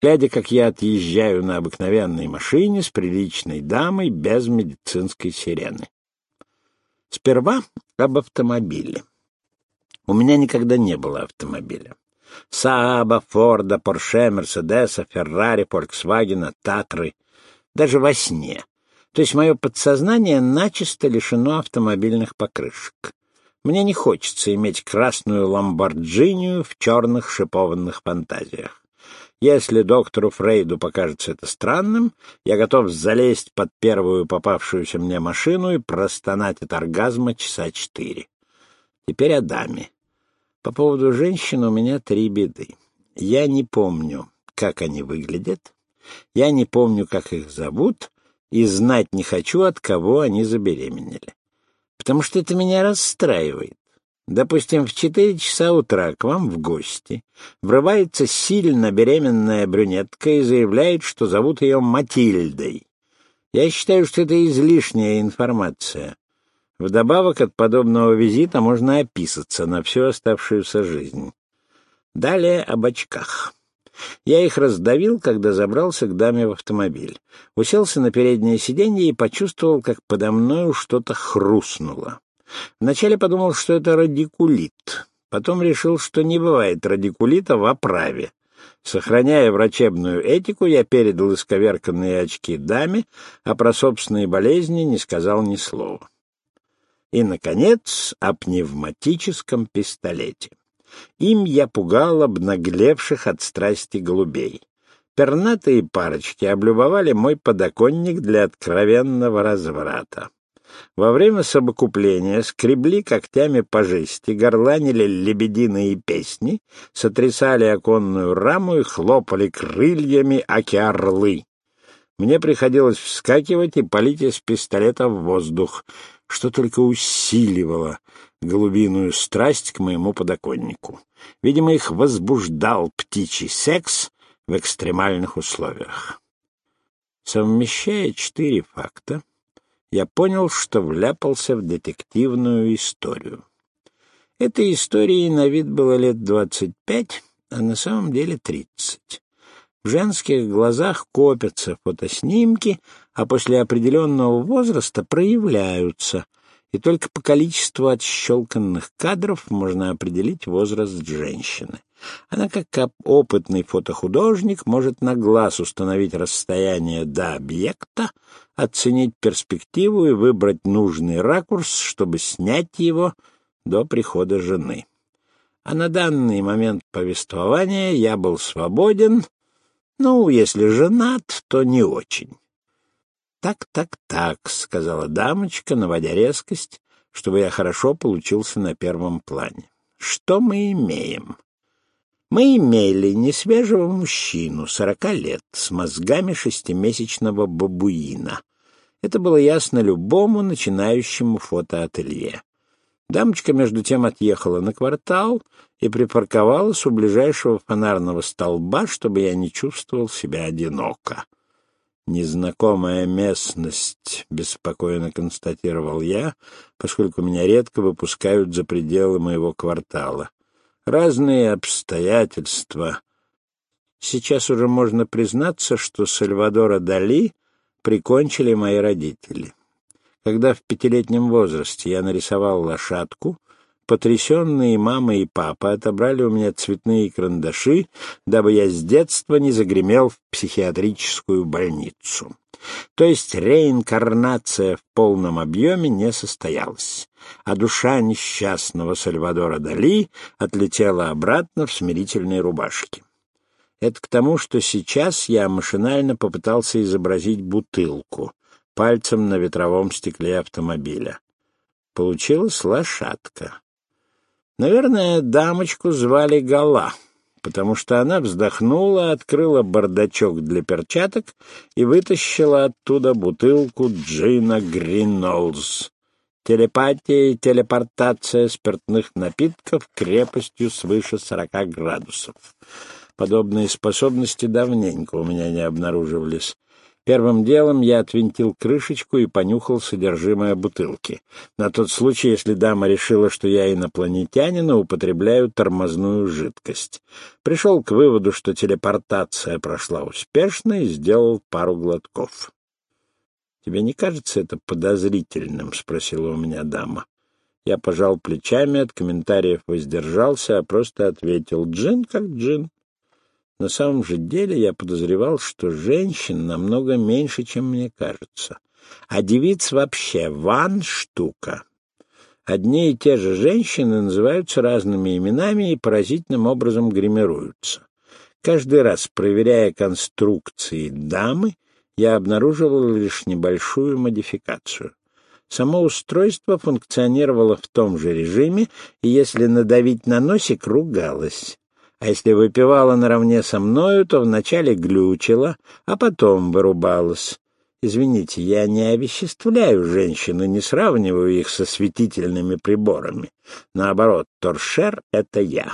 глядя, как я отъезжаю на обыкновенной машине с приличной дамой без медицинской сирены. Сперва об автомобиле. У меня никогда не было автомобиля. Сааба, Форда, Порше, Мерседеса, Феррари, Фольксвагена, Татры. Даже во сне. То есть мое подсознание начисто лишено автомобильных покрышек. Мне не хочется иметь красную ламборджинию в черных шипованных фантазиях. Если доктору Фрейду покажется это странным, я готов залезть под первую попавшуюся мне машину и простонать от оргазма часа четыре. Теперь о даме. По поводу женщин у меня три беды. Я не помню, как они выглядят, я не помню, как их зовут, и знать не хочу, от кого они забеременели. Потому что это меня расстраивает. Допустим, в четыре часа утра к вам в гости врывается сильно беременная брюнетка и заявляет, что зовут ее Матильдой. Я считаю, что это излишняя информация. Вдобавок от подобного визита можно описаться на всю оставшуюся жизнь. Далее об очках. Я их раздавил, когда забрался к даме в автомобиль. Уселся на переднее сиденье и почувствовал, как подо мною что-то хрустнуло. Вначале подумал, что это радикулит. Потом решил, что не бывает радикулита в оправе. Сохраняя врачебную этику, я передал исковерканные очки даме, а про собственные болезни не сказал ни слова. И, наконец, о пневматическом пистолете. Им я пугал обнаглевших от страсти голубей. Пернатые парочки облюбовали мой подоконник для откровенного разврата. Во время совокупления скребли когтями по жести, горланили лебединые песни, сотрясали оконную раму и хлопали крыльями оки Мне приходилось вскакивать и палить из пистолета в воздух, что только усиливало голубиную страсть к моему подоконнику. Видимо, их возбуждал птичий секс в экстремальных условиях. Совмещая четыре факта, я понял, что вляпался в детективную историю. Этой истории на вид было лет двадцать пять, а на самом деле тридцать. В женских глазах копятся фотоснимки, а после определенного возраста проявляются, и только по количеству отщелканных кадров можно определить возраст женщины. Она, как опытный фотохудожник, может на глаз установить расстояние до объекта, оценить перспективу и выбрать нужный ракурс, чтобы снять его до прихода жены. А на данный момент повествования я был свободен, ну, если женат, то не очень. «Так, так, так», — сказала дамочка, наводя резкость, чтобы я хорошо получился на первом плане. «Что мы имеем?» Мы имели несвежего мужчину, сорока лет, с мозгами шестимесячного бабуина. Это было ясно любому начинающему фотоателье. Дамочка, между тем, отъехала на квартал и припарковалась у ближайшего фонарного столба, чтобы я не чувствовал себя одиноко. «Незнакомая местность», — беспокойно констатировал я, поскольку меня редко выпускают за пределы моего квартала разные обстоятельства. Сейчас уже можно признаться, что Сальвадора Дали прикончили мои родители. Когда в пятилетнем возрасте я нарисовал лошадку, потрясенные мама и папа отобрали у меня цветные карандаши, дабы я с детства не загремел в психиатрическую больницу. То есть реинкарнация в полном объеме не состоялась, а душа несчастного Сальвадора Дали отлетела обратно в смирительной рубашке. Это к тому, что сейчас я машинально попытался изобразить бутылку пальцем на ветровом стекле автомобиля. Получилась лошадка. Наверное, дамочку звали Гала потому что она вздохнула, открыла бардачок для перчаток и вытащила оттуда бутылку джина Гринолз. Телепатия и телепортация спиртных напитков крепостью свыше сорока градусов. Подобные способности давненько у меня не обнаруживались. Первым делом я отвинтил крышечку и понюхал содержимое бутылки. На тот случай, если дама решила, что я инопланетянин и употребляю тормозную жидкость. Пришел к выводу, что телепортация прошла успешно и сделал пару глотков. «Тебе не кажется это подозрительным?» — спросила у меня дама. Я пожал плечами, от комментариев воздержался, а просто ответил «Джин как джин». На самом же деле я подозревал, что женщин намного меньше, чем мне кажется. А девиц вообще ван штука. Одни и те же женщины называются разными именами и поразительным образом гримируются. Каждый раз, проверяя конструкции дамы, я обнаруживал лишь небольшую модификацию. Само устройство функционировало в том же режиме, и если надавить на носик, ругалось а если выпивала наравне со мною, то вначале глючила, а потом вырубалась. Извините, я не овеществляю женщин и не сравниваю их со светительными приборами. Наоборот, торшер — это я.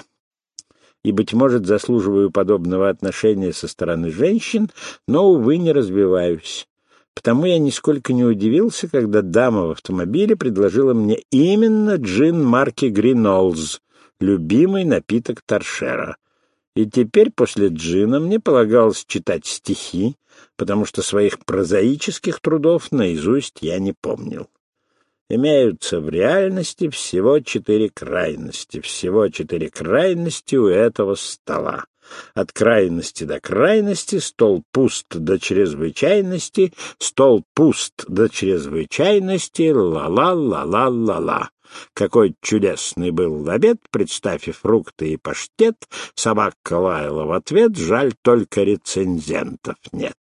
И, быть может, заслуживаю подобного отношения со стороны женщин, но, увы, не развиваюсь. Потому я нисколько не удивился, когда дама в автомобиле предложила мне именно джин марки «Гринолз», любимый напиток торшера. И теперь после джина мне полагалось читать стихи, потому что своих прозаических трудов наизусть я не помнил. Имеются в реальности всего четыре крайности, всего четыре крайности у этого стола. От крайности до крайности, стол пуст до чрезвычайности, стол пуст до чрезвычайности, ла-ла-ла-ла-ла-ла. Какой чудесный был обед, представь и фрукты, и паштет. Собака лаяла в ответ, жаль, только рецензентов нет.